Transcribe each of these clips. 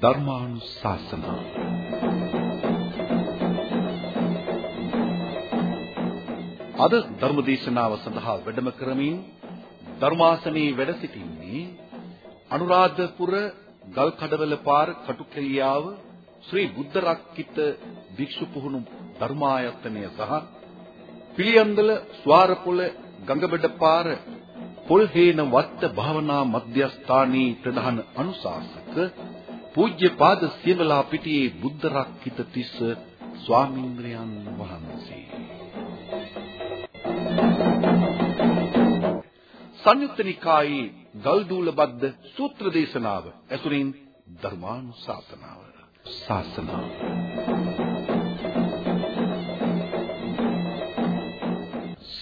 ධර්මානුශාසනා. අද ධර්මදේශනාව සඳහා වැඩම කරමින් ධර්මාසනයේ වැඩ සිටින්නේ අනුරාධපුර ගල්කඩවල පාර කටුකෙලියාව ශ්‍රී බුද්ධ රක්කිත භික්ෂු පුහුණු ධර්මායතනය සහ පිළියන්දල ස්වාරපොළ ගංගබඩ පාර පොල්හේන වත්ත භාවනා මධ්‍යස්ථානයේ ප්‍රධාන අනුශාසක පූජ්‍යපාද සියවලා පිටියේ බුද්ධ රක්කිත තිස්ස ස්වාමීන්ද්‍රයන් වහන්සේ. සංයුත්ත නිකායේ ගල්දූල බද්ද සූත්‍ර දේශනාව ඇසුරින් ධර්මානුශාසනාව. ශාසනාව.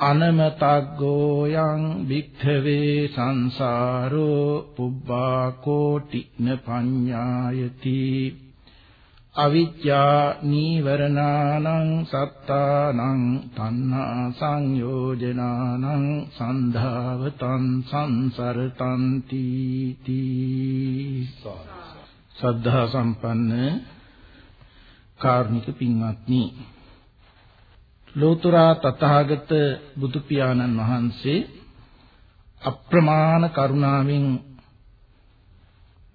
අනමතග්ගෝ යං භික්ඛවේ සංසාරෝ පුබ්බා කෝටින පඤ්ඤායති අවිජ්ජා නීවරණානං සත්තානං තණ්හා සංයෝජනානං සන්ධාවතං සංසරතං තීති සද්ධා සම්පන්න කාර්මික පින්වත්නි ලෝතුරා තථාගත බුදු පියාණන් වහන්සේ අප්‍රමාණ කරුණාවෙන්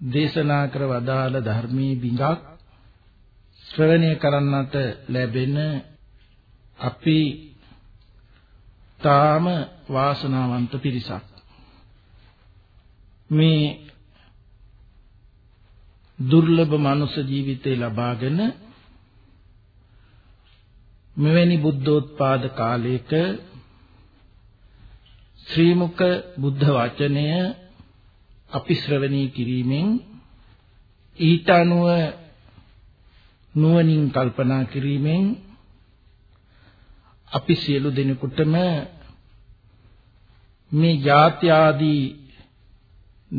දේශනා කර වදාළ ධර්මී බිඳක් ශ්‍රවණය කරන්නට ලැබෙන අපි තාම වාසනාවන්ත පිරිසක්. මේ දුර්ලභ මනුෂ්‍ය ජීවිතේ ලබාගෙන මෙවැනි බුද්ධෝත්පාද කාලයක ශ්‍රී මුක බුද්ධ වචනය අපි ශ්‍රවණී කිරීමෙන් ඊට අනුව නුවණින් කල්පනා කිරීමෙන් අපි සියලු දෙනෙකුටම මේ ජාති ආදී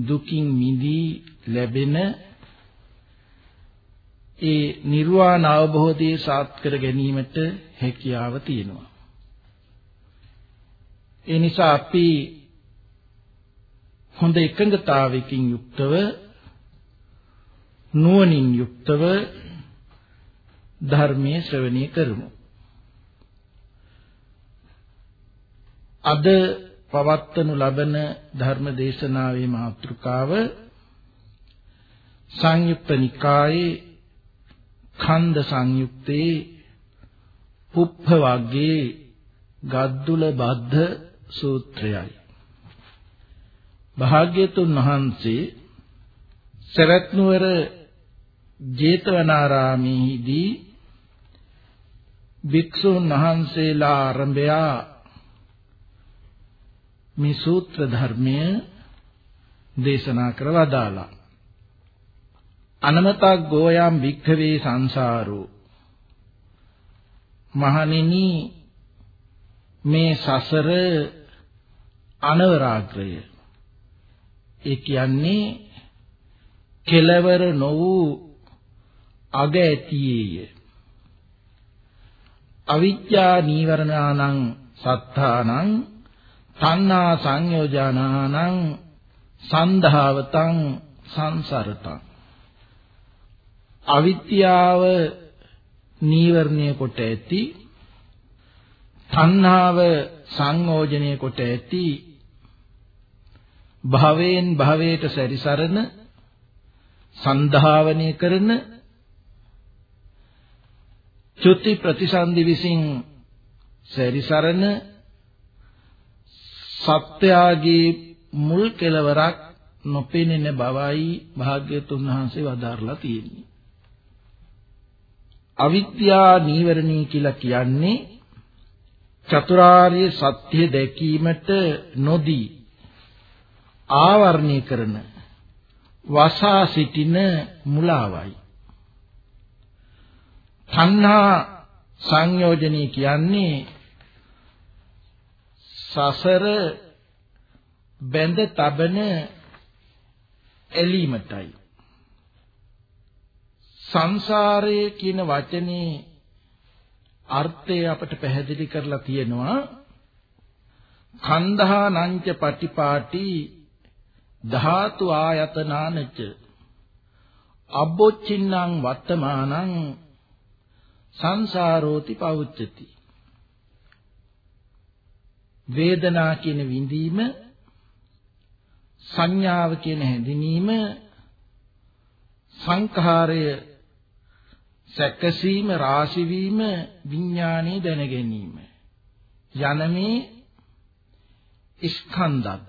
දුකින් මිදී ලැබෙන ඒ නිර්වාණ අවබෝධය සාත් කර ගැනීමට හැකියාව තියෙනවා. ඒ නිසා අපි හොඳ එකඟතාවයකින් යුක්තව නුවණින් යුක්තව ධර්මයේ ශ්‍රවණය කරමු. අද පවත්වනු ලබන ධර්ම දේශනාවේ මාතෘකාව සංයුක්ත නිකායේ ඛණ්ඩ සංයුත්තේ පුප්ප වර්ගයේ ගද්දුල බද්ධ සූත්‍රයයි. භාග්‍යතුන් වහන්සේ සරත් නුවර ජේතවනාරාමේදී භික්ෂුන් වහන්සේලා ආරම්භයා මේ සූත්‍ර ධර්මය දේශනා කර වදාලා අනමතක් ගෝයම් භික්ඛවේ සංසාරෝ. මහණෙනි මේ සසර අනවරාග්‍රය. ඒ කියන්නේ කෙලවර නො වූ අග ඇතියේය. අවිද්‍යා නීවරණානං සත්තානං තණ්හා සංයෝජනානං සන්ධාවතං සංසරතං. අවිද්‍යාව නීවරණය කොට ඇති තණ්හාව සංයෝජනය කොට ඇති භවයෙන් භවයට සැරිසරන සන්ධාවනය කරන චුති ප්‍රතිසන්දි විසින් සැරිසරන සත්‍යාගේ මුල් කෙලවරක් නොපෙනෙන බවයි භාග්‍යතුන් වහන්සේ වදාරලා තියෙන්නේ. අවිද්‍යා නීවරණී කියලා කියන්නේ චතුරාර්ය සත්‍ය දැකීමට නොදී ආවරණය කරන වසා සිටින මුලාවයි. තණ්හා සංයෝජනී කියන්නේ සසර බැඳ තබන එලීමටයි සංසාරයේ කියන වචනේ අර්ථය අපට පැහැදිලි කරලා තියෙනවා. කන්දහා නංච පටිපාටි ධාතු ආයතනානච. අබ්බොච්චින්නම් වත්තමානං සංසාරෝති පවුච්චති වේදනා කියන විඳීම සංඥාව කියන හැඳිනීම සංඛාරය සැකසීම රාශි වීම විඥානයේ දැන ගැනීම යන මේ ස්කන්ධත්.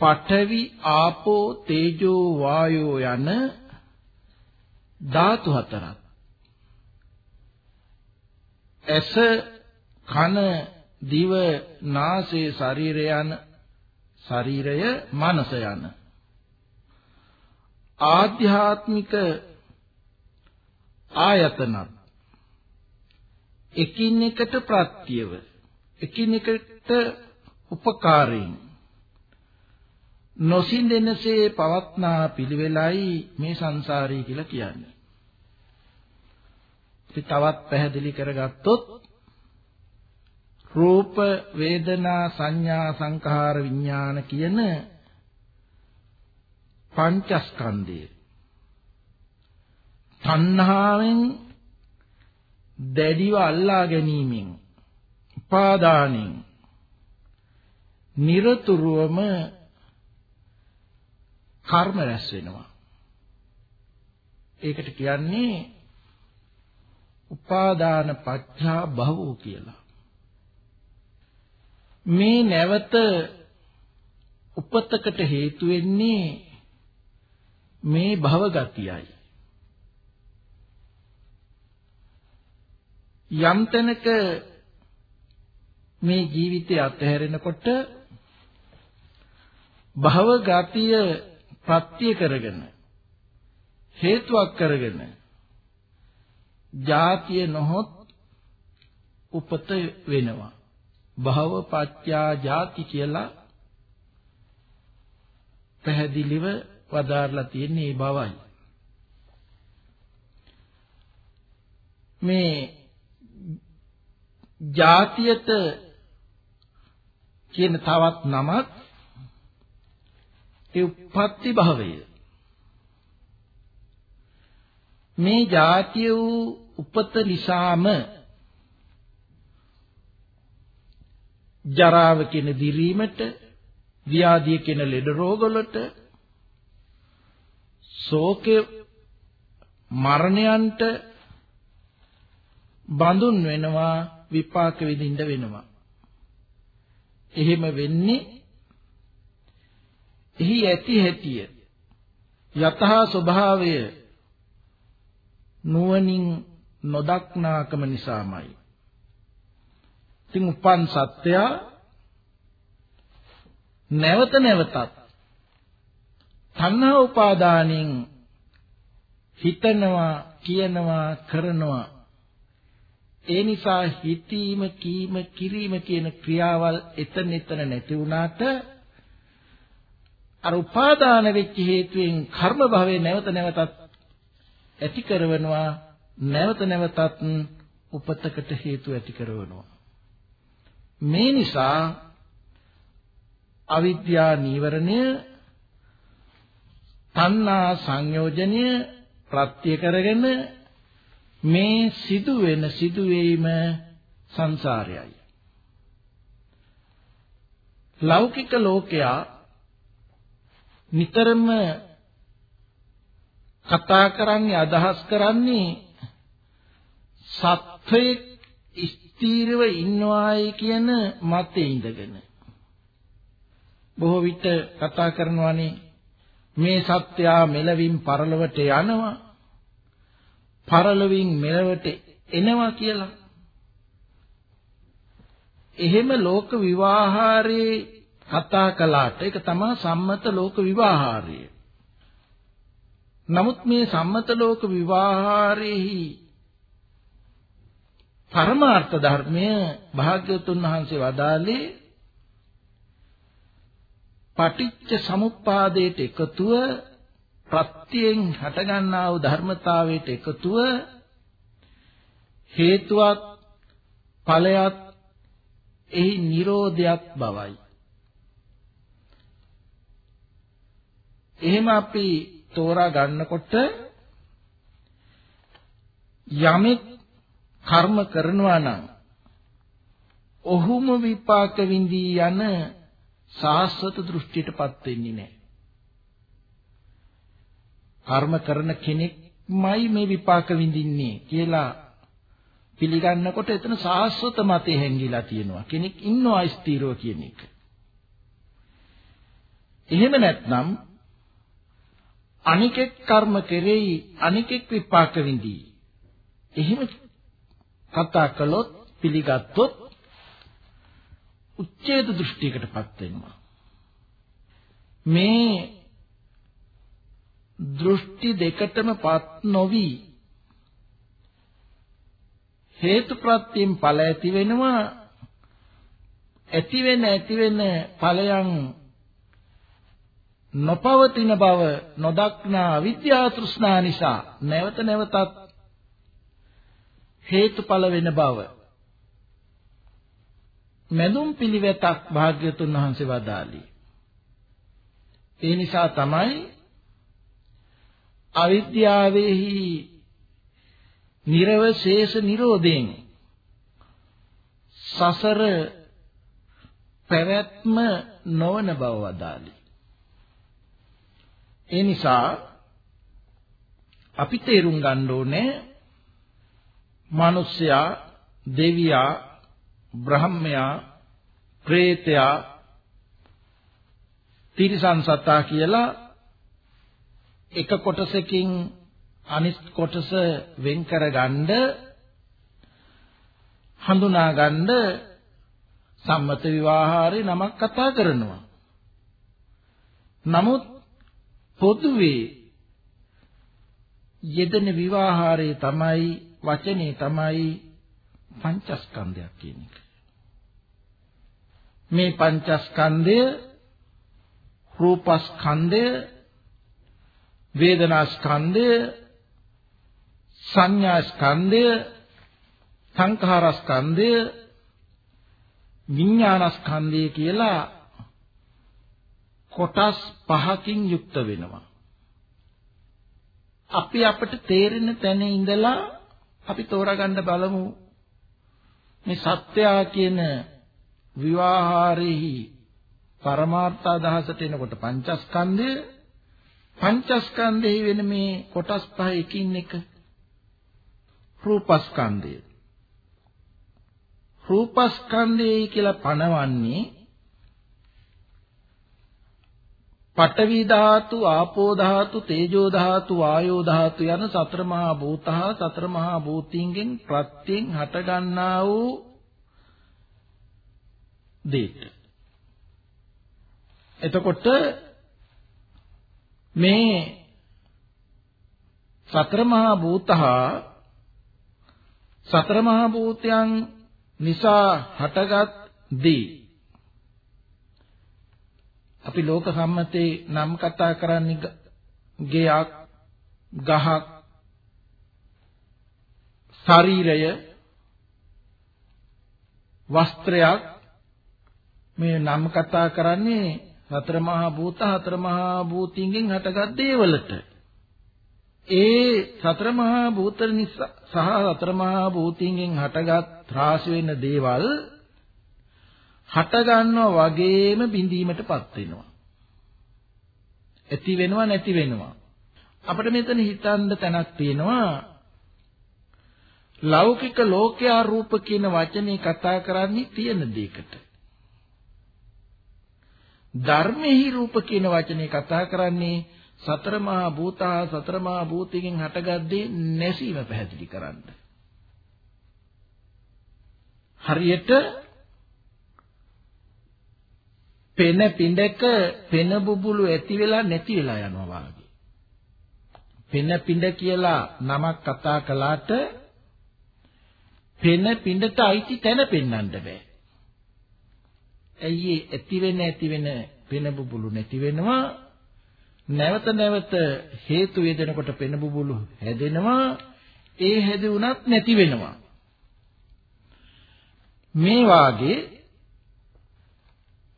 පඨවි ආපෝ තේජෝ වායෝ යන ධාතු හතරක්. ඇස කන දිව නාසය ශරීරය යන ශරීරය මනස යන. ආධ්‍යාත්මික ආයතනත් එකින් එකට ප්‍රත්‍යව එකින් එකට උපකාරයෙන් නොසින්දෙනසේ පවත්නා පිළිවෙලයි මේ සංසාරී කියලා කියන්නේ. අපි තවත් පැහැදිලි කරගත්තොත් රූප වේදනා සංඥා සංඛාර විඥාන කියන පංචස්කන්ධය. තණ්හාවෙන් දැඩිව අල්ලා ගැනීමෙන් උපාදානෙන් নিরතුරුවම කර්ම රැස් වෙනවා. ඒකට කියන්නේ උපාදාන පච්චා භවෝ කියලා. මේ නැවත උපතකට හේතු වෙන්නේ මේ භව ගතියයි. යම් තැනක මේ ජීවිතය අතහැරෙනකොට භව ගතිය ප්‍රත්‍ය කරගෙන හේතුවක් කරගෙන ජාතිය නොහොත් උපත වෙනවා. භව පත්‍යා ජාති කියලා පැහැදිලිව වදාarලා තියෙන්නේ ඒ බවයි. මේ ජාතියට කියන තවත් නමක් ඒ උප්පත්ති භවය. මේ ජාතිය වූ උපත නිසාම ජරාව කියන දිරීමට ව්‍යාධිය කියන ලෙඩ රෝගවලට ශෝකේ මරණයන්ට බඳුන් වෙනවා විපාක විඳින්න වෙනවා එහෙම වෙන්නේ එහි ඇති හැටිය යතහා ස්වභාවය නුවණින් නොදක්නාකම නිසාමයි. ඉතින් උපන් සත්‍යය නැවත නැවතත් තණ්හා උපාදානෙන් හිතනවා කියනවා කරනවා. ඒ නිසා හිතීම කීම කිරීම කියන ක්‍රියාවල් එතන එතන නැති වුණාට අර උපාදාන වෙච්ච හේතුවෙන් කර්ම භවයේ නැවත නැවතත් ඇති කරනවා නැවත නැවතත් උපතකට හේතු ඇති කරනවා මේ නිසා අවිද්‍යා නීවරණය තණ්හා සංයෝජනය ප්‍රත්‍ය කරගෙන මේ සිදු වෙන සිදුවීම සංසාරයයි. ලෞකික ලෝකයා නිතරම කතා කරන්නේ අදහස් කරන්නේ සත්වයේ ස්ථීරව ඉන්නවායි කියන මතේ ඉඳගෙන. බොහෝ විට කතා කරනවානේ මේ සත්‍යා මෙලවින් පරලොවට යනවා පරලොවින් මෙලවට එනවා කියලා එහෙම ලෝක විවාහාරේ කතා කළාට ඒක තමයි සම්මත ලෝක විවාහාරය. නමුත් මේ සම්මත ලෝක විවාහාරෙහි පරමාර්ථ ධර්මය භාග්‍යවතුන් වහන්සේ වදාළේ පටිච්ච සමුප්පාදයට එකතුව ප්‍රත්‍යයෙන් හටගන්නා වූ ධර්මතාවයට එකතුව හේතුවක් ඵලයක් එහි Nirodhayak බවයි. එහෙම අපි තෝරා ගන්නකොට යමෙක් කර්ම කරනවා නම් ඔහුම විපාක විඳී යන සාස්වත දෘෂ්ටියටපත් වෙන්නේ නැහැ. කර්ම කරන කෙනෙක්මයි මේ විපාක විඳින්නේ කියලා පිළිගන්නකොට එතන සාස්වත මතේ හැංගිලා තියෙනවා. කෙනෙක් ඉන්නවා ස්ථීරව කියන එක. එහෙම නැත්නම් අනිකෙක් කර්ම කෙරෙහි අනිකෙක් විපාක විඳී. එහෙම කතා කළොත් පිළිගත්තොත් උච්ඡේද දෘෂ්ටියකටපත් වෙනවා. මේ දෘෂ්ටි දෙකටමපත් නොවි හේතුප්‍රත්‍යයෙන් ඵල ඇති වෙනවා ඇති වෙන ඇති වෙන ඵලයන් නොපවතින බව නොදක්නා අවිද්‍යා තෘෂ්ණා නිසා නැවත නැවතත් හේතුඵල වෙන බව මැදුම් පිළිවෙතක් භාග්‍යතුන් වහන්සේ වදාළි. ඒ නිසා තමයි අවිද්‍යාවේහි නිර්වශේෂ නිරෝධයෙන් සසර පැවැත්ම නොවන බව වදාළි. ඒ නිසා අපි තේරුම් ගන්න ඕනේ මිනිසයා දෙවියා බ්‍රහ්මයා ප්‍රේතයා තිරිසන් සතා කියලා එක කොටසකින් අනිත් කොටස වෙන් කරගන්න හඳුනා ගන්න සම්මත විවාහාරේ නමක් කතා කරනවා. නමුත් පොදුවේ යෙදෙන විවාහාරේ තමයි වචනේ තමයි පංචස්කන්ධයක් කියන එක. මේ පංචස්කන්ධය රූපස්කන්ධය වේදනාස්කන්ධය සංඥාස්කන්ධය සංඛාරස්කන්ධය විඥානස්කන්ධය කියලා කොටස් පහකින් යුක්ත වෙනවා. අපි අපිට තේරෙන තැන ඉඳලා අපි තෝරාගන්න බලමු මේ සත්‍යා කියන විවාහාරෙහි පරමාර්ථ අදහසට එනකොට පංචස්කන්ධය පංචස්කන්ධෙහි වෙන මේ කොටස් පහ එකින් එක රූපස්කන්ධය. රූපස්කන්ධයයි කියලා පනවන්නේ පඨවි ධාතු, ආපෝ ධාතු, තේජෝ ධාතු, වායෝ ධාතු යන සතර මහා භූතහ සතර මහා භූතින්ගෙන් ප්‍රත්‍යයෙන් හටගන්නා වූ දෙයට. එතකොට මේ සතර මහා භූතහ සතර මහා භූතයන් නිසා හටගත් දී අපි ලෝක සම්මතේ නම් කතා කරන්නේ ගෙයක් ගහක් ශරීරය වස්ත්‍රයක්. මේ නම් කතා කරන්නේ හතර මහා භූත හතර මහා භූතින්ගෙන් හටගත් දේවලට. ඒ සතර මහා භූත නිසා සහ සතර මහා භූතින්ගෙන් හටගත් රාශි වෙන දේවල් හට ගන්නවා වගේම බිඳීමටපත් වෙනවා. ඇති වෙනවා නැති වෙනවා. අපිට මෙතන හිතන්න තැනක් තියෙනවා ලෞකික ලෝකයා රූප කියන වචනේ කතා කරන්නේ තියෙන දෙයකට. ධර්මෙහි රූප කියන වචනේ කතා කරන්නේ සතර මහා භූතා සතර මහා භූතයෙන් හටගද්දී නැසීම පැහැදිලි කරන්න. හරියට පෙන පිඬක පෙන බුබුලු ඇති වෙලා නැති වෙලා යනවා වගේ. පෙන පිඬ කියලා නමක් කතා කළාට පෙන පිඬට අයිති තැන පෙන්වන්න බෑ. ඇයි ඇති වෙන ඇති වෙන පෙන බුබුලු නැති වෙනවා නැවත නැවත හේතු යෙදෙනකොට පෙන බුබුලු හැදෙනවා ඒ හැදුණත් නැති වෙනවා මේ වාගේ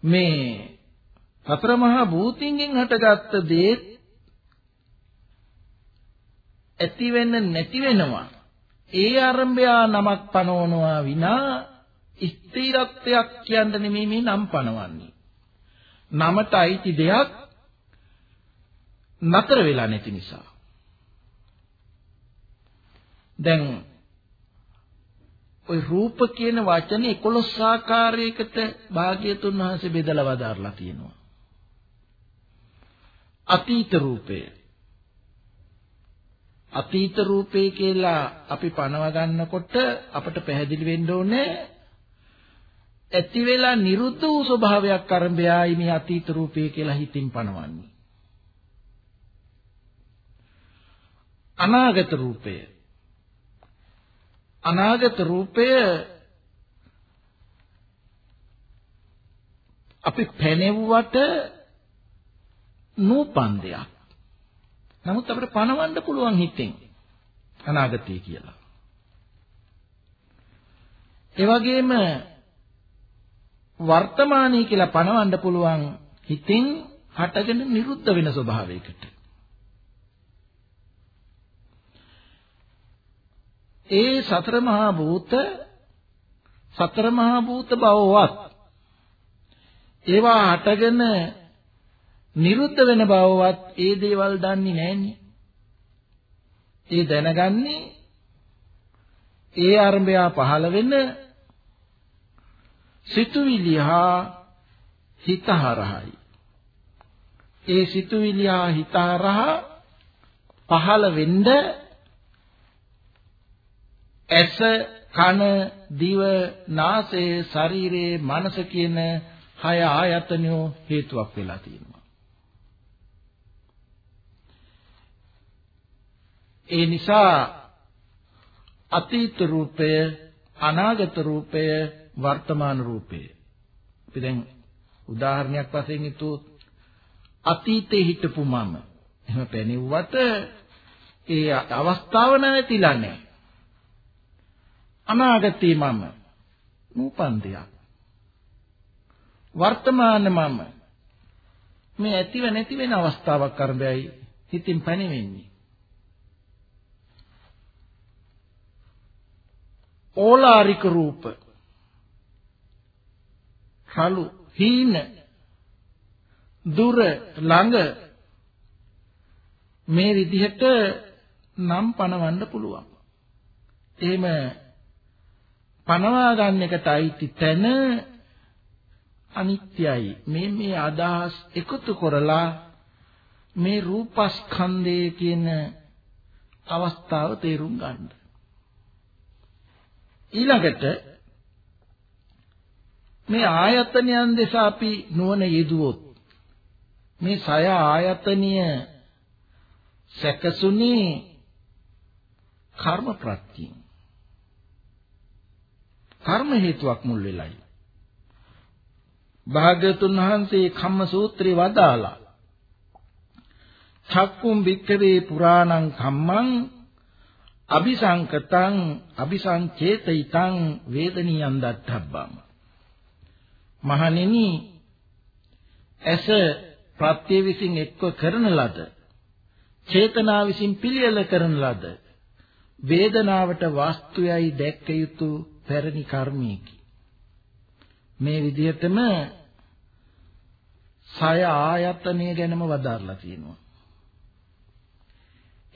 මේ සතර මහා භූතින්ගෙන් හටගත්ත දේ ඇති වෙන්න නැති වෙනවා ඒ ආරම්භයා නමක් පනවනවා විනා ස්ථිරත්වයක් කියන්න නෙමෙයි මේ නම් පනවන්නේ. නමට අයිති දෙයක් නතර වෙලා නැති නිසා. දැන් ওই රූප කියන වචනේ 11 ආකාරයකට භාග්‍යතුන් වහන්සේ බෙදලා වදාarලා තියෙනවා. අතීත රූපය. අතීත රූපේ කියලා අපි පනව ගන්නකොට අපට පැහැදිලි වෙන්න ඕනේ ඇති වෙලා නිරුද්ධ වූ ස්වභාවයක් අරඹයයි මේ අතීත රූපේ කියලා හිතින් පනවන්නේ. අනාගත රූපය අනාගත රූපය අපි පැනෙව්වට නූපන් දෙයක්. නමුත් අපිට පණවන්න පුළුවන් හිතෙන් අනාගතය කියලා. ඒ වගේම වර්තමානයේ කියලා පණවන්න පුළුවන් හිතෙන් හටගෙන නිරුද්ධ වෙන ස්වභාවයකට. ඒ සතර මහා භූත සතර මහා භූත බවවත් ඒවා හටගෙන නිරුද්ධ වෙන බවවත් ඒ දේවල් දන්නේ නැන්නේ. ඒ දැනගන්නේ ඒ ආරම්භය පහළ වෙන සිතුවිලි හා හිතහරහයි. ඒ සිතුවිලි හා හිතහරහ පහළ වෙන්න ඇස කන දිව නාසය ශරීරය මනස කියන හය ආයතනයෝ හේතුවක් වෙලා තියෙනවා. ඒ නිසා අතීත රූපය අනාගත රූපය වර්තමාන රූපය. අපි දැන් උදාහරණයක් වශයෙන් හිතුවොත් අතීතේ හිටපු මම. එහෙම පැනෙව්වට ඒ අවස්ථාව නැතිලා නැහැ. අනාගතේ මම නූපන් දෙයක්. වර්තමාන මම මේ ඇතිව නැති වෙන අවස්ථාවක් කරබැයි හිතින් පැනෙන්නේ. ඕලාරික රූප කලු හීන දුර ළඟ මේ විදිහට නම් පනවන්න පුළුවන්. එහෙම පනවා ගන්න එකට අයිති තැන අනිත්‍යයි. මේ මේ අදහස් එකතු කරලා මේ රූපස්කන්ධය කියන අවස්ථාව තේරුම් ගන්න. ඊළඟට මේ ආයතනයන් දෙස අපි නුවණ යෙදුවොත් මේ සය ආයතනීය සැකසුනේ කර්ම ප්‍රත්‍යයෙන් කර්ම හේතුවක් මුල් වෙලයි. භාග්‍යතුන් වහන්සේ කම්ම සූත්‍රේ වදාලා චක්කුම් වික්කවේ පුරාණං කම්මං අபிසංකතං අபிසංචේතිතං වේදනියං දත්තබ්බම් මහණෙනි ඇස ප්‍රත්‍ය විසින් එක්ව කරන ලද චේතනා විසින් පිළියෙල කරන ලද වේදනාවට වාස්තුයයි දැක්ක යුතු පැරණි කර්මයකි. මේ විදිහටම සය ආයතනය ගැනම වදාarලා තියෙනවා.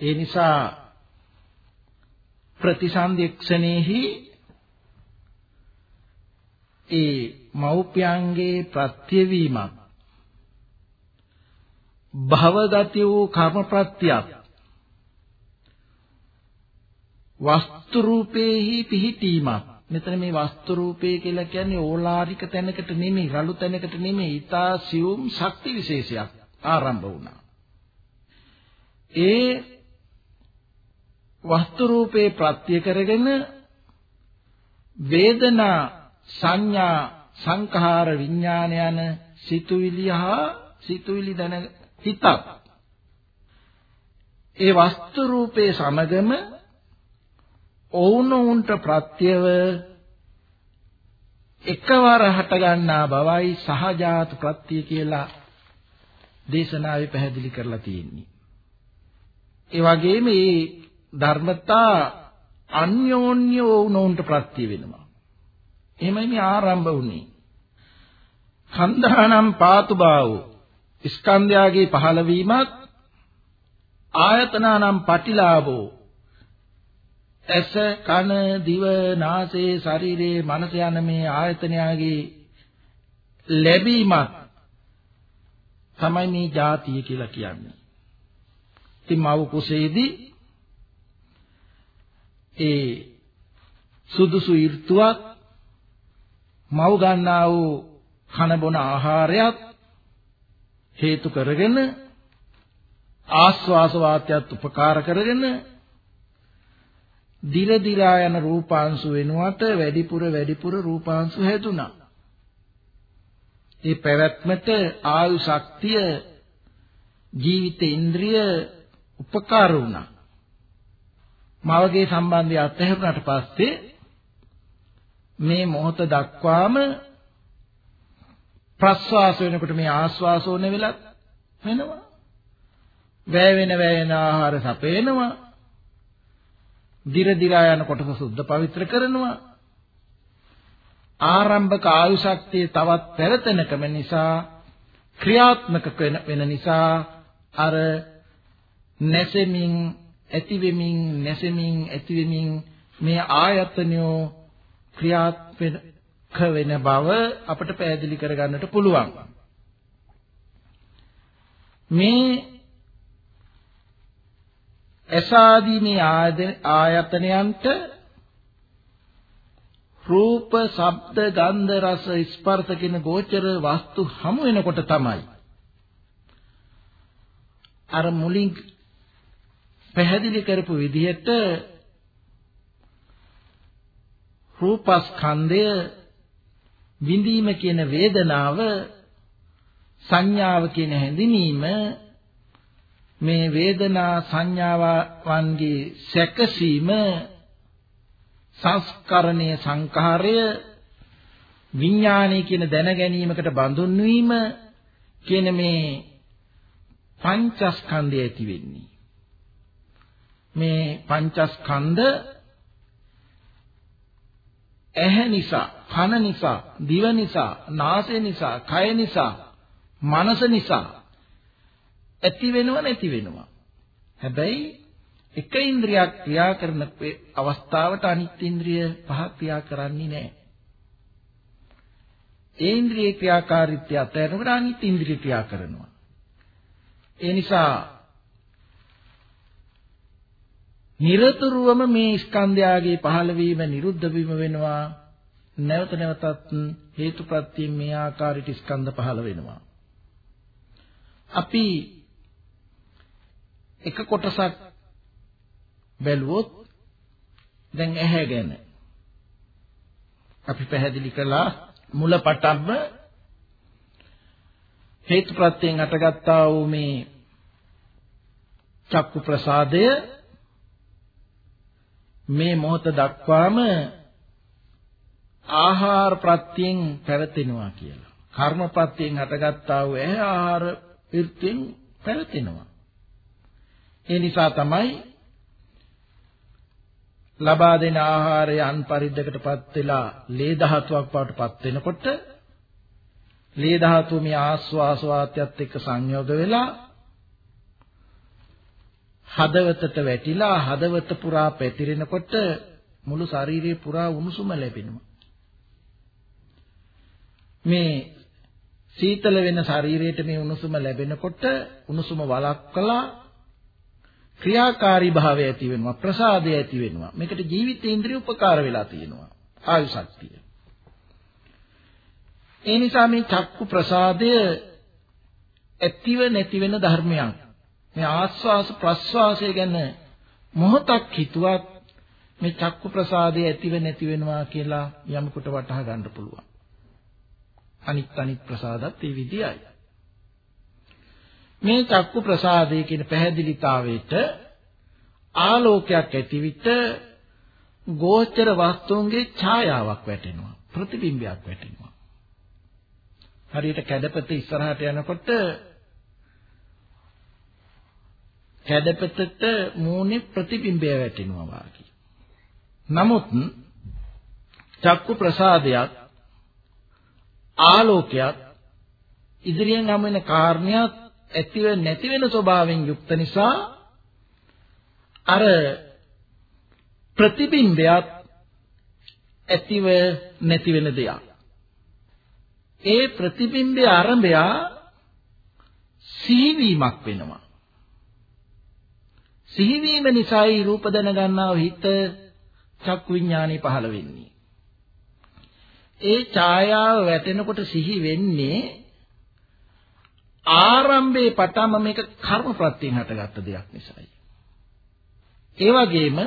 ඒ නිසා ප්‍රතිසන්දීක්ෂණේහි ඒ මෞපියන්ගේ ප්‍රත්‍යවීමක් භවගති වූ කර්ම ප්‍රත්‍යක් වස්තු රූපේහි පිහිටීමක් මෙතන මේ වස්තු රූපේ කියලා කියන්නේ ඕලාරික තැනකට නෙමෙයි රළු තැනකට නෙමෙයි. ඊතා සියුම් ශක්ති විශේෂයක් ආරම්භ වුණා. ඒ වස්තු රූපේ ප්‍රත්‍ය කරගෙන වේදනා සංඥා සංඛාර විඥාන යන සිතුවිලි හා සිතුවිලි දැන හිතක්. ඒ වස්තු රූපේ සමගම ඔවුනොවුන්ට ප්‍රත්‍යව එකවර හට ගන්නා බවයි සහජාත ප්‍රත්‍ය කියලා දේශනාවේ පැහැදිලි කරලා තියෙන්නේ. ඒ වගේම මේ ධර්මතා අන්‍යෝන්‍ය වුණොන්ට ප්‍රත්‍ය වෙනවා. එහෙමයි මේ ආරම්භ වුනේ. කන්දානම් පාතු බාවෝ ස්කන්ධයාගේ පහළවීමත් ආයතනානම් පටිලාභෝ ඇස කන දිව නාසය ශරීරයේ මනස යන මේ ආයතනයාගේ ලැබීමත් තමයි මේ ಜಾතිය කියලා කියන්නේ. ඉතින් මව කුසේදී ඒ සුදුසු ඍතුවක් මව ගන්නා වූ කන බොන ආහාරයත් හේතු කරගෙන ආස්වාස වාතයත් උපකාර කරගෙන දිර දිරා යන රූපාංශු වෙනුවට වැඩිපුර වැඩිපුර රූපාංශු හැදුනා. ඒ පැවැත්මට ආයු ශක්තිය ජීවිත ඉන්ද්‍රිය උපකාර වුණා. මවගේ සම්බන්ධය අත්හැරුණාට පස්සේ මේ මොහොත දක්වාම ප්‍රස්වාස වෙනකොට මේ ආස්වාස ඕන වෙලත් වෙනවා. වැය වෙන වැය වෙන ආහාර සපේනවා. දිර දිරා යන කොටස සුද්ධ පවිත්‍ර කරනවා. ආරම්භක ආයු ශක්තිය තවත් පෙරතනකම නිසා ක්‍රියාත්මක වෙන නිසා අර නැසෙමින් ඇති වෙමින් නැසෙමින් ඇති වෙමින් මේ ආයතනයෝ ක්‍රියාත්මක වෙන බව අපිට පැහැදිලි කරගන්නට පුළුවන්. මේ එසාදී මේ ආයතනයන්ට රූප, ශබ්ද, ගන්ධ, රස, ස්පර්ශ කියන ගෝචර වස්තු හමු වෙනකොට තමයි අර මුලින් පැහැදිලි කරපු විදිහට රූපස්කන්ධය විඳීම කියන වේදනාව සංඥාව කියන හැඳිනීම මේ වේදනා සංඥාවන්ගේ සැකසීම සංස්කරණය සංඛාරය විඥානය කියන දැන ගැනීමකට බඳුන් වීම කියන මේ පංචස්කන්ධය ඇති වෙන්නේ. මේ පංචස්කන්ධ ඇහැ නිසා, කන නිසා, දිව නිසා, නාසය නිසා, කය නිසා, මනස නිසා ඇති වෙනව නැති වෙනවා. හැබැයි එක ඉන්ද්‍රියක් ක්‍රියා කරන අවස්ථාවට අනිත් ඉන්ද්‍රිය පහ ක්‍රියා කරන්නේ නැහැ. ඒ ඉන්ද්‍රියේ ක්‍රියාකාරීත්වය අතහැරනකොට අනිත් ඉන්ද්‍රිය ක්‍රියා කරනවා. ඒ නිසා නිරතුරුවම මේ ස්කන්ධයාගේ පහළවීම නිරුද්ධ වීම වෙනවා නැවත නැවතත් හේතුප්‍රත්‍යයෙන් මේ ආකාරයට ස්කන්ධ පහළ වෙනවා අපි එක කොටසක් බැලුවොත් දැන් ඇහැ ගැන අපි පැහැදිලි කළා මුලපටන්ම හේතුප්‍රත්‍යයෙන් අටගත්තා වූ මේ චක්කු ප්‍රසාදය මේ මොහොත දක්වාම ආහාර ප්‍රත්‍යයෙන් පැවතෙනවා කියලා. කර්ම ප්‍රත්‍යයෙන් හටගත්තා වූ ඇහැ ආහාර ප්‍රත්‍යයෙන් පැවතෙනවා. ඒ නිසා තමයි ලබා දෙන ආහාරය අන් පරිද්දකටපත් වෙලා ලේ ධාතුවක් බවටපත් වෙනකොට ලේ ධාතුව මේ ආස්වාස වාතයත් එක්ක සංයෝග වෙලා හදවතට වැටිලා හදවත පුරා පැතිරෙනකොට මුළු ශරීරේ පුරා උණුසුම ලැබෙනවා. මේ සීතල වෙන ශරීරයට මේ උණුසුම ලැබෙනකොට උණුසුම වළක්වලා ක්‍රියාකාරී භාවය ඇති වෙනවා ප්‍රසාදය ඇති වෙනවා. මේකට ජීවිතේන්ද්‍රිය උපකාර වෙලා තියෙනවා. ආයු ශක්තිය. ඒ නිසා මේ චක්කු ප්‍රසාදය ඇතිව නැති වෙන ධර්මයක්. මේ ආස්වාස ප්‍රස්වාසය ගැන මොහොතක් හිතුවත් මේ චක්කු ප්‍රසාදය ඇතිව නැති වෙනවා කියලා යමකට වටහා ගන්න පුළුවන්. අනිත් අනිත් ප්‍රසාදත් ඒ විදියයි. මේ චක්කු ප්‍රසාදය කියන පැහැදිලිතාවයට ආලෝකයක් ඇති විට ගෝචර වස්තුන්ගේ ඡායාවක් වැටෙනවා ප්‍රතිබිම්බයක් වැටෙනවා. හරියට කැඩපත ඉස්සරහට යනකොට කැඩපතට මූණේ ප්‍රතිබිම්බය වැටෙනවා වාගේ. නමුත් චක්කු ප්‍රසාදයක් ආලෝකයක් ඉදිරියෙන් හමු වෙන කාරණයක් ඇතිව නැති වෙන ස්වභාවයෙන් යුක්ත නිසා අර ප්‍රතිබිම්බයක් ඇතිව නැති වෙන දෙයක්. ඒ ප්‍රතිබිම්බයේ ආරම්භය සිහිවීමක් වෙනවා. සිහිවීම නිසායි රූප දැනගන්නා හිත චක්කු විඥානෙ පහළ වෙන්නේ. ඒ ඡායාව වැටෙනකොට සිහි වෙන්නේ ආරම්භයේ පටන්ම මේක කර්ම ප්‍රත්‍යයෙන් හටගත්ත දෙයක් නිසායි. ඒ වගේම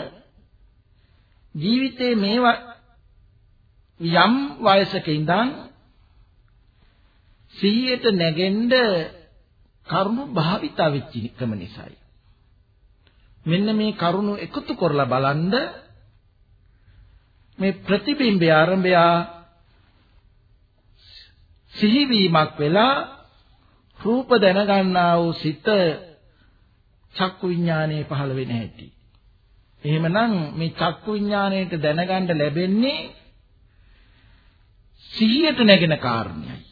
ජීවිතේ මේවා යම් වයසක ඉඳන් සිහියට නැගෙන්න කරුණු භාවිතා වෙච්ච කම නිසායි. මෙන්න මේ කරුණු එකතු කරලා බලනද මේ ප්‍රතිබිම්බය ආරම්භය සිහිවීමක් වෙලා රූප දැනගන්නා වූ සිත චක්කු විඥානයේ පහළ වෙන හැටි. එහෙමනම් මේ චක්කු විඥාණයට දැනගන්න ලැබෙන්නේ සිහියට නැගෙන කාරණයයි.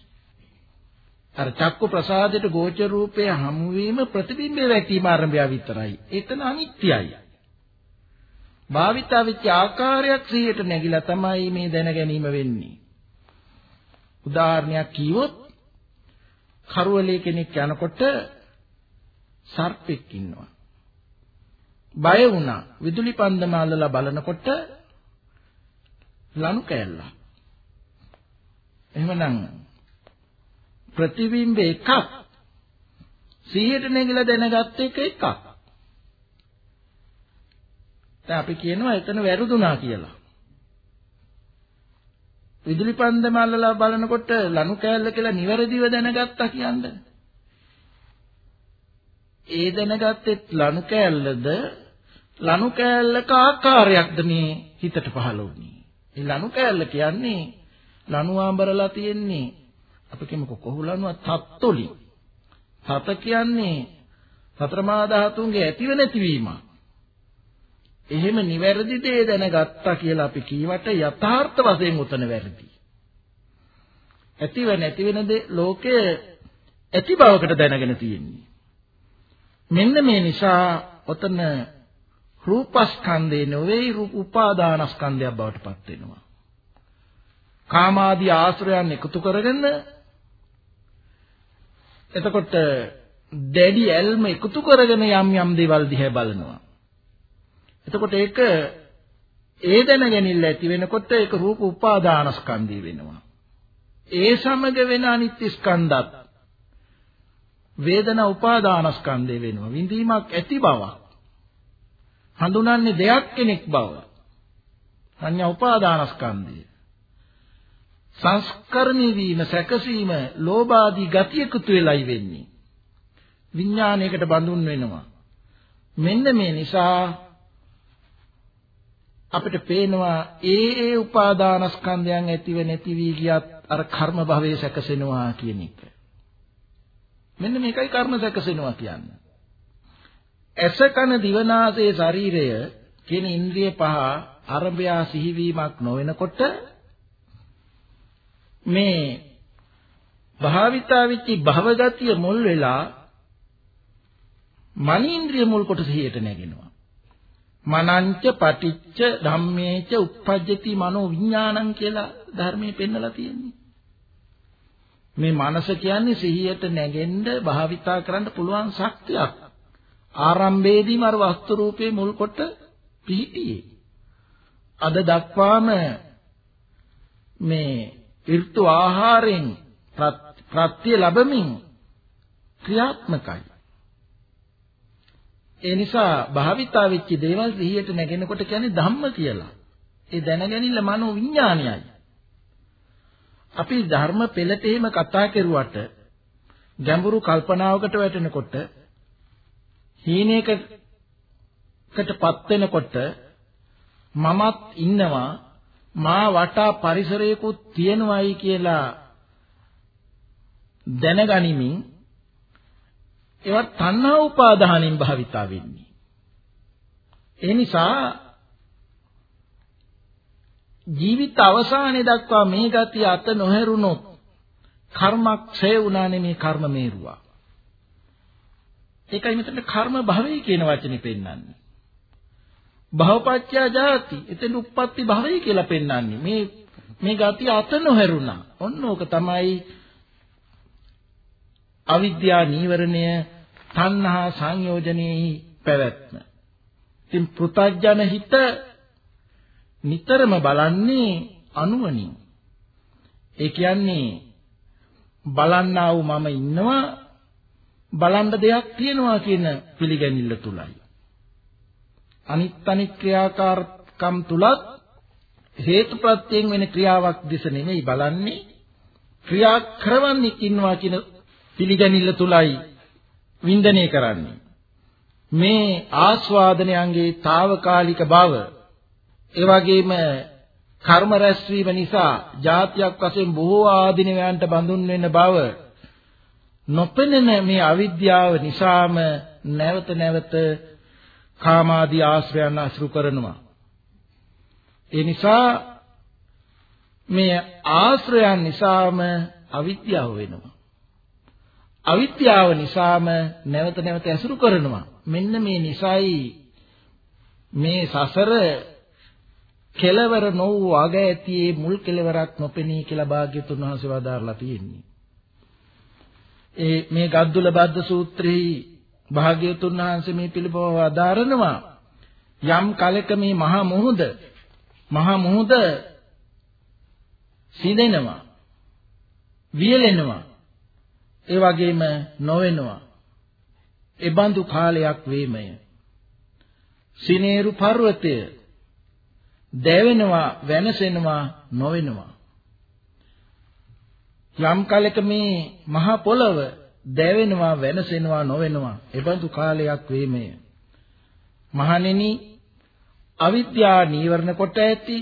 අර චක්කු ප්‍රසාදයට ගෝචර රූපයේ හමු වීම ප්‍රතිබිම්බේ වැටීම ආරම්භය විතරයි. එතන අනිත්‍යයි. භාවිතා වෙච්ච ආකාරයක් සිහියට නැగిලා තමයි මේ දැන ගැනීම වෙන්නේ. උදාහරණයක් කිව්වොත් කරුවලේ කෙනෙක් යනකොට සර්පෙක් ඉන්නවා. බය වුණා. විදුලි පන්දම අල්ලලා බලනකොට ලනු කෑල්ලා. එහෙමනම් ප්‍රතිබිම්බ එකක් සිහියට නැගිලා දැනගත්ත එක එකක්. දැන් අපි කියනවා එතන වැරදුනා කියලා. විදුලි පන්දම අල්ලලා බලනකොට ලනු කෑල්ල කියලා නිවැරදිව දැනගත්තා කියන්නේ. ඒ දැනගත්තෙත් ලනු කෑල්ලද ලනු කෑල්ලක ආකාරයක්ද මේ හිතට පහළ වුණේ. ඒ ලනු කෑල්ල කියන්නේ ලනු ආඹරලා තියෙන්නේ අපි කියමුකෝ කොහුලනුව තත්ත්ොලි. තත කියන්නේ සතරමා ධාතුන්ගේ ඇතිව නැතිවීමක්. එහෙම නිවැරදි දේ දැනගත්තා කියලා අපි කීවට යථාර්ථ වශයෙන් උතන වැරදි. ඇතිව නැති වෙන දේ ලෝකයේ ඇති බවකට දැනගෙන තියෙන්නේ. මෙන්න මේ නිසා ඔතන රූපස්කන්ධේ නොවේ රූප උපාදානස්කන්ධයක් බවට පත් වෙනවා. කාමාදී ආශ්‍රයන් එකතු කරගෙන එතකොට දැඩි ඇල්ම එකතු කරගෙන යම් යම් දේවල් දිහා බලනවා. එතකොට ඒක ඒ දැනගැනිල්ල ඇති වෙනකොට ඒක රූප උපාදානස්කන්ධය වෙනවා. ඒ සමග වෙන අනිත්‍ය ස්කන්ධත් වේදනා උපාදානස්කන්ධය වෙනවා. විඳීමක් ඇති බවක්. හඳුනන්නේ දෙයක් කෙනෙක් බව. සංඥා උපාදානස්කන්ධය. සංස්කරණී වීම සැකසීම ලෝභාදී ගති එකතු වෙලයි වෙන්නේ. විඥානයකට බඳුන් වෙනවා. මෙන්න මේ නිසා අපිට පේනවා ඒ ඒ උපාදානස්කන්ධයන් ඇතිව නැති වී ගියත් අර කර්ම භවයේ සැකසෙනවා කියන එක. මෙන්න මේකයි කර්ම සැකසෙනවා කියන්නේ. ඇස කන දිවනාසය ශරීරය කියන ඉන්ද්‍රිය පහ අරබය සිහිවීමක් නොවෙනකොට මේ භාවිතා වෙච්ච භවගතිය මුල් වෙලා මනීන්ද්‍රිය මුල් කොට සිහියට නැගෙනවා. මනංච පටිච්ච ධම්මේච uppajjati මනෝ විඥානං කියලා ධර්මයේ පෙන්නලා තියෙන්නේ. මේ මනස කියන්නේ සිහියට නැගෙන්න භාවිතා කරන්න පුළුවන් ශක්තියක්. ආරම්භයේදීම අර වස්තු රූපේ මුල් කොට පිහිටියේ. අද දක්වාම මේ ඍතු ආහාරයෙන් ප්‍රත්‍ය ලැබමින් ක්‍රියාත්මකයි. ඒ නිසා භාවිතා වෙච්ච දේවල් සිහියට නැගෙනකොට කියන්නේ ධම්ම කියලා. ඒ දැනගැනිල්ල මනෝ විඥානයයි. අපි ධර්ම පෙළට එහෙම කතා කරුවට ගැඹුරු කල්පනාවකට වැටෙනකොට හීනයකටපත් වෙනකොට මමත් ඉන්නවා මා වටා පරිසරයකුත් තියෙනවයි කියලා දැනගනිමින් ඒවත් තණ්හා උපාදානෙන් භාවිතා වෙන්නේ. ඒ නිසා ජීවිත අවසානයේ දක්වා මේ ගතිය අත නොහැරුණොත් කර්මක්ෂය වුණානේ මේ කර්ම මේරුවා. ඒකයි මෙතන කර්ම භවය කියන වචනේ පෙන්වන්නේ. භවපච්චය ජාති. එතන උප්පත්ති භවය කියලා පෙන්වන්නේ. මේ මේ ගතිය අත නොහැරුණා. ඔන්න ඕක තමයි අවිද්‍යා නීවරණය තණ්හා සංයෝජනයේ පැවැත්ම. ඉතින් පෘථග්ජන හිත නිතරම බලන්නේ අනුවණින්. ඒ කියන්නේ බලන්නා වූ මම ඉන්නවා බලන්න දෙයක් තියෙනවා කියන පිළිගැනිල්ල තුලයි. අනිත් අනිත් ක්‍රියාකාරකම් තුලත් හේතුප්‍රත්‍යයෙන් වෙන ක්‍රියාවක් දිස නෙමෙයි බලන්නේ ක්‍රියා කරවන්නේ ඉන්නවා කියන පිළිගැනිල්ල තුලයි වින්දනය කරන්නේ. මේ ආස්වාදනයන්ගේ తాවකාලික බව ඒ වගේම කර්ම රැස්වීම නිසා જાතියක් වශයෙන් බොහෝ ආධිනවයන්ට බඳුන් වෙන බව නොපෙනෙන මේ අවිද්‍යාව නිසාම නැවත නැවත කාමාදී ආශ්‍රයන් අසුරු කරනවා. ඒ නිසා මේ ආශ්‍රයන් නිසාම අවිද්‍යාව වෙනවා. අවිද්‍යාව නිසාම නැවත නැවත ඇසුරු කරනවා. මෙන්න මේ නිසයි මේ සසර කෙලවර නොවූ අග ඇතියේ මුල් කෙලවරක් නොපෙනී කියලා භාග්‍යතුන් වහන්සේ වදාarලා තියෙන්නේ. ඒ මේ ගද්දුල බද්ද සූත්‍රෙහි භාග්‍යතුන් වහන්සේ මේ පිළිබඳව අදාරනවා යම් කලක මේ මහා මුහුද මහා මුහුද සිදෙනවා වියලෙනවා ඒ වගේම නොවෙනවා. එබඳු කාලයක් වේමය. සිනේරු පර්වතය දැවෙනවා වෙනසෙනවා නොවෙනවා. යම් කලක මේ මහ පොළව දැවෙනවා වෙනසෙනවා නොවෙනවා. එබඳු කාලයක් වේමය. මහණෙනි අවිද්‍යා නීවරණ කොට ඇති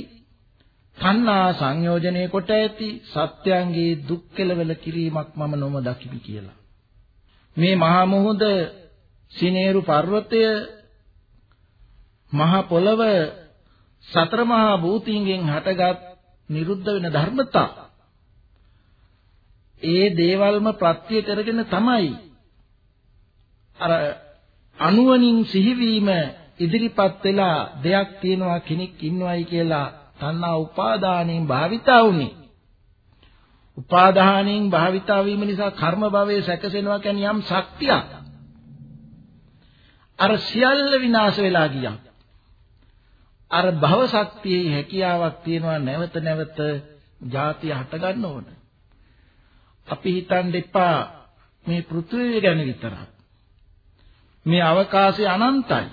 තණ්හා සංයෝජනයේ කොට ඇති සත්‍යංගේ දුක් කෙලවල කිරීමක් මම නොම දකිමි කියලා. මේ මහා මොහොත සිනේරු පර්වතය මහා පොළව සතර මහා භූතීන්ගෙන් හටගත් නිරුද්ධ වෙන ධර්මතා. ඒ දේවල්ම ප්‍රත්‍ය කරගෙන තමයි අර අනුවණින් සිහිවීම ඉදිරිපත් වෙලා දෙයක් තියෙනවා කෙනෙක් ඉන්නවයි කියලා තණ්හා උපාදානයෙන් භාවිතා වුනේ. උපාදානයෙන් භාවිතා වීම නිසා කර්ම භවයේ සැකසෙනවා කියන්නේ යම් ශක්තියක්. අර සියල්ල විනාශ වෙලා ගියා. අර භව ශක්තියේ හැකියාවක් තියෙනවා නැවත නැවත ಜಾතිය හට ගන්න ඕන. අපි හිතන්න එපා මේ පෘථිවිය ගැන විතරක්. මේ අවකාශය අනන්තයි.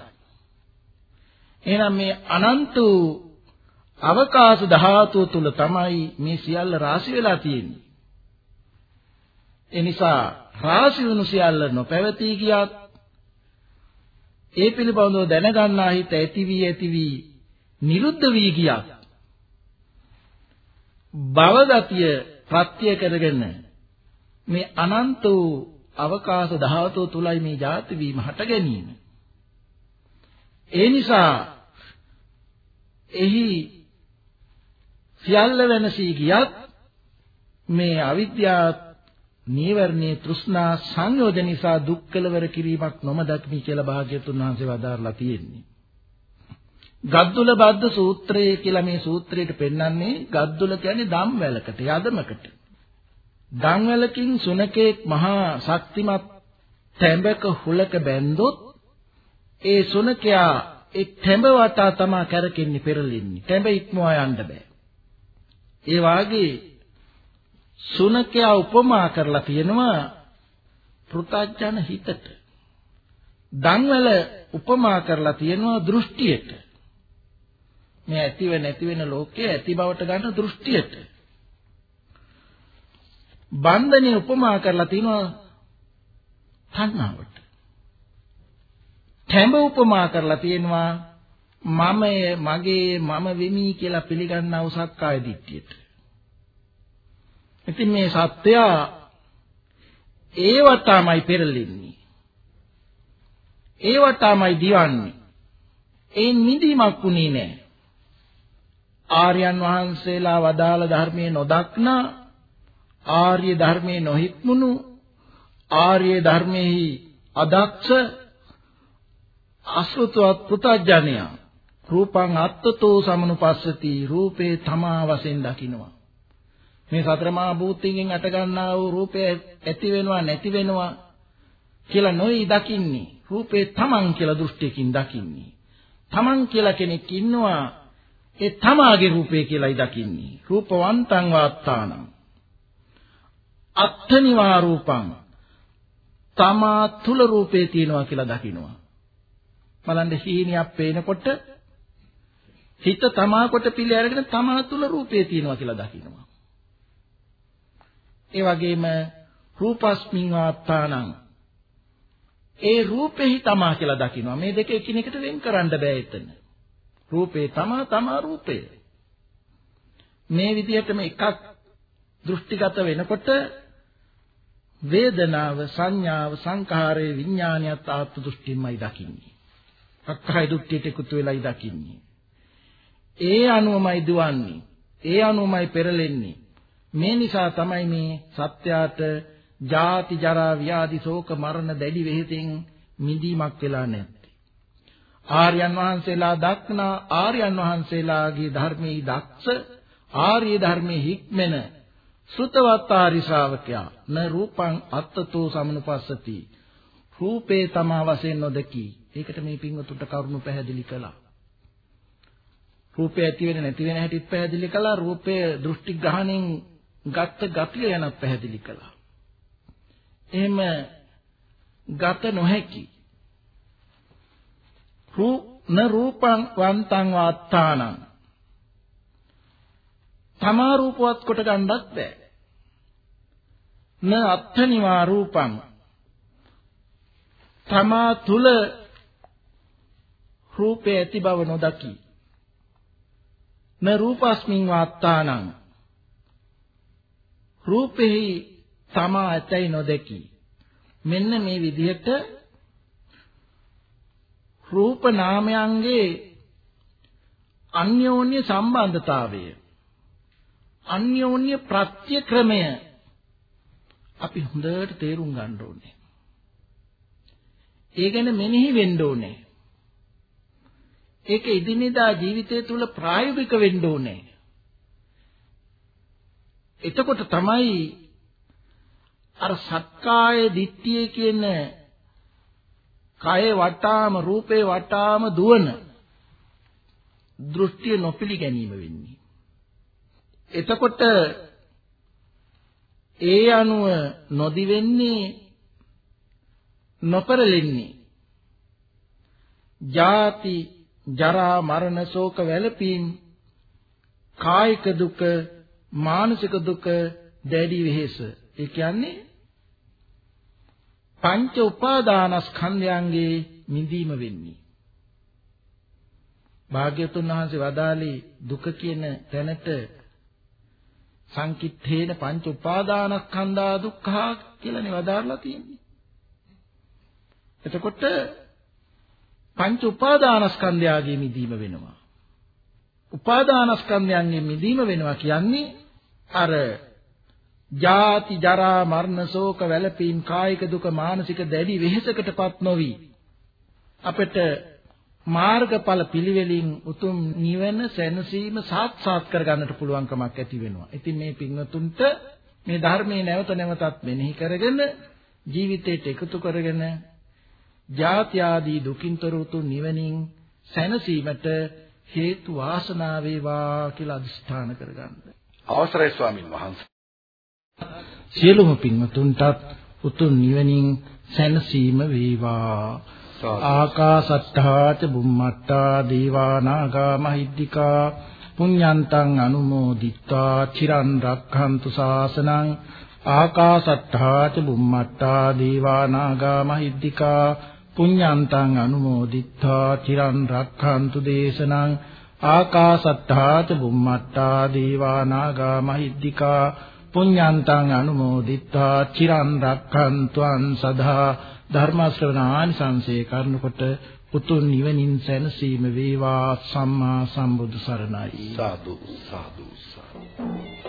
එහෙනම් මේ අනන්ත වූ අවකාශ ධාතුව තුල තමයි මේ සියල්ල රාශි වෙලා තියෙන්නේ. ඒ නිසා රාශි වුණු සියල්ල නොපැවතී ගියත් ඒ පිළිබඳව දැනගන්නා හිත ඇති වී ඇති වී නිරුද්ධ වී ගියත් භවගතිය ප්‍රත්‍ය කරගෙන මේ අනන්ත වූ අවකාශ ධාතුව තුලයි මේ ජාති වීම හට ගැනීම. ඒ නිසා එහි සියල්ල වෙනසී ගියත් මේ අවිද්‍යා නීවරණේ තෘෂ්ණා සංයෝජන නිසා දුක් කෙලවර කිරීමක් නොමදක්මි කියලා භාග්‍යතුන් වහන්සේ වදාarලා තියෙන්නේ. ගද්දුල බද්ද සූත්‍රය කියලා මේ සූත්‍රයට පෙන්වන්නේ ගද්දුල කියන්නේ දම් වැලකට යදමකට. දම් වැලකින් සුනකෙක් මහා ශක්තිමත් තැඹක හුලක බැන්දොත් ඒ සුනකයා ඒ තැඹ වටා තමයි කැරකෙන්නේ පෙරලෙන්නේ. තැඹ ඉක්මවා යන්න බෑ. ඒ වාගේ සුනකයා උපමා කරලා තියෙනවා පෘථජන හිතට. දන්වල උපමා කරලා තියෙනවා දෘෂ්ටියට. මේ ඇතිව නැති වෙන ලෝකයේ ඇති බවට ගන්න දෘෂ්ටියට. බන්ධනේ උපමා කරලා තියෙනවා තණ්හාවට. තැඹ උපමා කරලා තියෙනවා මමය මගේ මම වෙමි කියලා පිළිගන්නා උසක්කාය දිට්ඨියට. ඉතින් මේ සත්‍යය ඒවටමයි පෙරලෙන්නේ. ඒවටමයි දිවන්නේ. ඒ නිදිමක් උනේ නැහැ. ආර්යයන් වහන්සේලා වදාළ ධර්මයේ නොදක්නා ආර්ය ධර්මයේ නොහික්මුණු ආර්ය ධර්මෙහි අදක්ෂ අසෘතවත් පුතඥයා රූපං අත්තතෝ සමනුපස්සති රූපේ තමා වශයෙන් දකින්නවා මේ සතර මහා භූතයෙන් අට ගන්නා වූ රූපය ඇති වෙනවා නැති වෙනවා කියලා නොයි දකින්නේ. රූපේ තමන් කියලා දෘෂ්ටියකින් දකින්නේ. තමන් කියලා කෙනෙක් ඉන්නවා ඒ තමාගේ රූපේ කියලායි දකින්නේ. රූපවන්තං වාත්තානං. අත්ථනිවා රූපං. තමා තුල රූපේ තියෙනවා කියලා දකිනවා. බලන්න හීනියක් පේනකොට හිත තමා කොට පිළි අරගෙන තමා තුල රූපේ තියෙනවා කියලා දකිනවා ඒ වගේම රූපස්මින් වාත්තානං ඒ රූපෙහි තමා කියලා දකිනවා. මේ දෙක එකිනෙකට වෙන් කරන්න බෑ එතන. රූපේ තමා තමා රූපය. මේ විදිහටම එකක් දෘෂ්ටිගත වෙනකොට වේදනාව සංඥාව සංඛාරයේ විඥානියත් ආත්ම දෘෂ්ටිමයි දකින්නේ. අක්ඛය දෘෂ්ටියට එකතු වෙලයි දකින්නේ. ඒ අනුවමයි දුවන්නේ. ඒ අනුවමයි පෙරලෙන්නේ. මේ නිසා තමයි මේ සත්‍යයට ජාති ජරා ව්‍යාධි ශෝක මරණ දැඩි වෙහෙතින් මිදීමක් වෙලා නැත්තේ. ආර්යයන් වහන්සේලා දක්නා ආර්යයන් වහන්සේලාගේ ධර්මයේ දක්ෂ ආර්ය ධර්මයේ හික්මෙන සුතවත් ආරි ශ්‍රාවකයා න රූපං අත්තතෝ සමනුපස්සති රූපේ තමා වශයෙන් නොදකි. ඒකට මේ පින්වතුන්ට කරුණු පැහැදිලි කළා. රූපය ඇති වෙන නැති වෙන හැටිත් පැහැදිලි කළා. රූපය දෘෂ්ටි ග්‍රහණයෙන් ගත්ත ගතිය යන පැහැදිලි කළා. එහෙම ගත නොහැකි. රූප න රූපං වන්තං වාත්තානං තමා රූපවත් කොට ගන්නත් බෑ. න අත්ථනිවා රූපං තමා තුල රූපේ ඇති බව නොදකි. න රූපස්මින් වාත්තානං රූපෙහි තමා ඇතැයි නොදකි. මෙන්න මේ විදිහට රූප නාමයන්ගේ අන්‍යෝන්‍ය සම්බන්ධතාවය අන්‍යෝන්‍ය ප්‍රත්‍යක්‍රමය අපි හොඳට තේරුම් ගන්න ඕනේ. ඒ ගැන මෙනෙහි වෙන්න ඕනේ. ඒක ඉදිනදා ජීවිතය තුළ ප්‍රායෝගික වෙන්න ඕනේ. එතකොට තමයි අර සක්කාය දිට්ඨිය කියන කය වටාම රූපේ වටාම දුවන දෘෂ්ටිය නොපිළිගැනීම වෙන්නේ. එතකොට ඒ අනුව නොදි වෙන්නේ නොපරලෙන්නේ. ජාති ජරා මරණ ශෝක වැළපීම් කායික දුක මානසික දුක දැඩි වෙහෙස. ඒ කියන්නේ පංච උපාදානස්කන්ධයන්ගේ මිදීම වෙන්නේ. භාග්‍යතුන් වහන්සේ වදාළේ දුක කියන තැනට සංකිට්ඨේන පංච උපාදානස්කන්ධා දුක්ඛා කියලානේ වදාarලා තියෙන්නේ. එතකොට පංච උපාදානස්කන්ධයාගේ මිදීම වෙනවා. උපාදානස්කන්ධයන්ගේ මිදීම වෙනවා කියන්නේ අර ජාති ජරා මරණ ශෝක වැළපීම් කායික දුක මානසික දැඩි වෙහෙසකටපත් නොවි අපට මාර්ගඵල පිළිවෙලින් උතුම් නිවන සැනසීම සාක්ෂාත් කරගන්නට පුළුවන්කමක් ඇති වෙනවා. ඉතින් මේ පින්වතුන්ට මේ ධර්මයේ නැවත නැවතත් මෙනෙහි කරගෙන ජීවිතයට එකතු කරගෙන ජාති ආදී දුකින්තර උතුම් නිවනින් සැනසීමට හේතු වාසනා වේවා කියලා අදිෂ්ඨාන කරගන්න. අවසරයි ස්වාමින් වහන්සේ. සියලුම පින්වතුන්ටත් උතුම් නිවනින් සැනසීම වේවා. ආකාසත්තා ච බුම්මත්තා දේවා නාග මහිද්దికා පුඤ්ඤන්තං අනුමෝදිත්වා චිරන් රක්ඛන්තු ශාසනං ආකාසත්තා ච බුම්මත්තා දේවා නාග මහිද්దికා පුඤ්ඤන්තං අනුමෝදිත්වා චිරන් රක්ඛන්තු දේශනං ආකාසට්ඨා ච බුම්මට්ඨා දීවා නාග මහිද්దికා පුඤ්ඤන්තං අනුමෝදිත්වා චිරන් රක්ඛන්තුං සදා ධර්ම ශ්‍රවණානිසංසේ කරනකොට උතුම් නිවනින් සැනසීම වේවා සම්මා සම්බුදු සරණයි. සාදු සාදු සාදු.